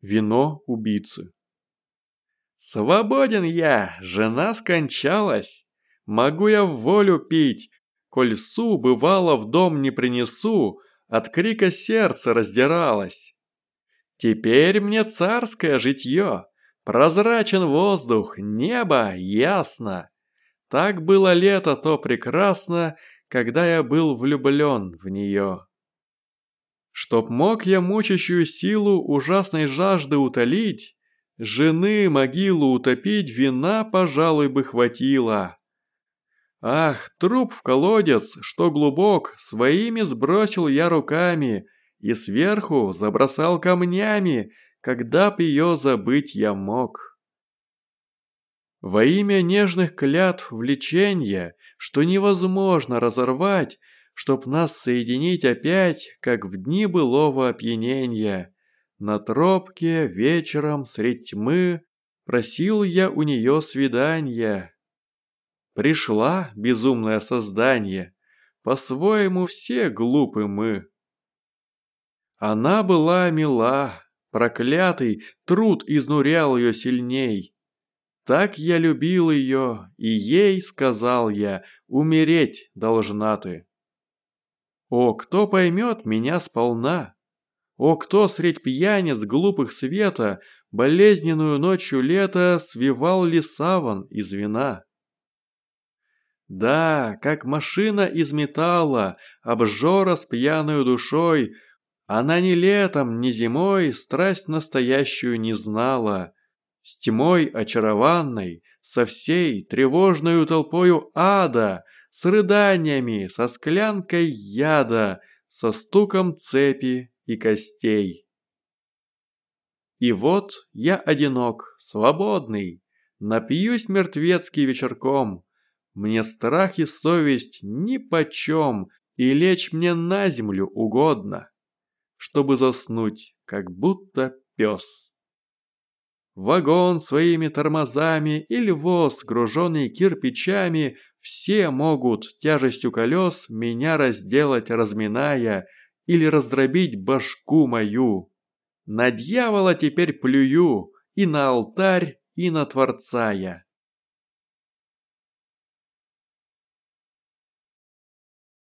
Вино убийцы. Свободен я, жена скончалась. Могу я в волю пить, коль су бывало в дом не принесу, от крика сердце раздиралось. Теперь мне царское житье, прозрачен воздух, небо ясно. Так было лето то прекрасно, когда я был влюблен в нее. Чтоб мог я мучащую силу ужасной жажды утолить, жены могилу утопить вина, пожалуй, бы хватило. Ах, труп в колодец, что глубок, своими сбросил я руками и сверху забросал камнями, когда б ее забыть я мог. Во имя нежных клятв влечения, что невозможно разорвать, чтоб нас соединить опять, как в дни былого опьянения. На тропке вечером средь тьмы просил я у нее свидания. Пришла безумное создание, по-своему все глупы мы. Она была мила, проклятый труд изнурял ее сильней. Так я любил ее, и ей, сказал я, умереть должна ты. О, кто поймет меня сполна? О, кто средь пьяниц глупых света Болезненную ночью лета Свивал ли саван из вина? Да, как машина из металла, Обжора с пьяной душой, Она ни летом, ни зимой Страсть настоящую не знала. С тьмой очарованной, Со всей тревожною толпою ада — с рыданиями, со склянкой яда, со стуком цепи и костей. И вот я одинок, свободный, напьюсь мертвецкий вечерком. Мне страх и совесть ни почем, и лечь мне на землю угодно, чтобы заснуть, как будто пес. Вагон своими тормозами или воз, груженный кирпичами, все могут тяжестью колес меня разделать, разминая, или раздробить башку мою. На дьявола теперь плюю, и на алтарь, и на Творца я.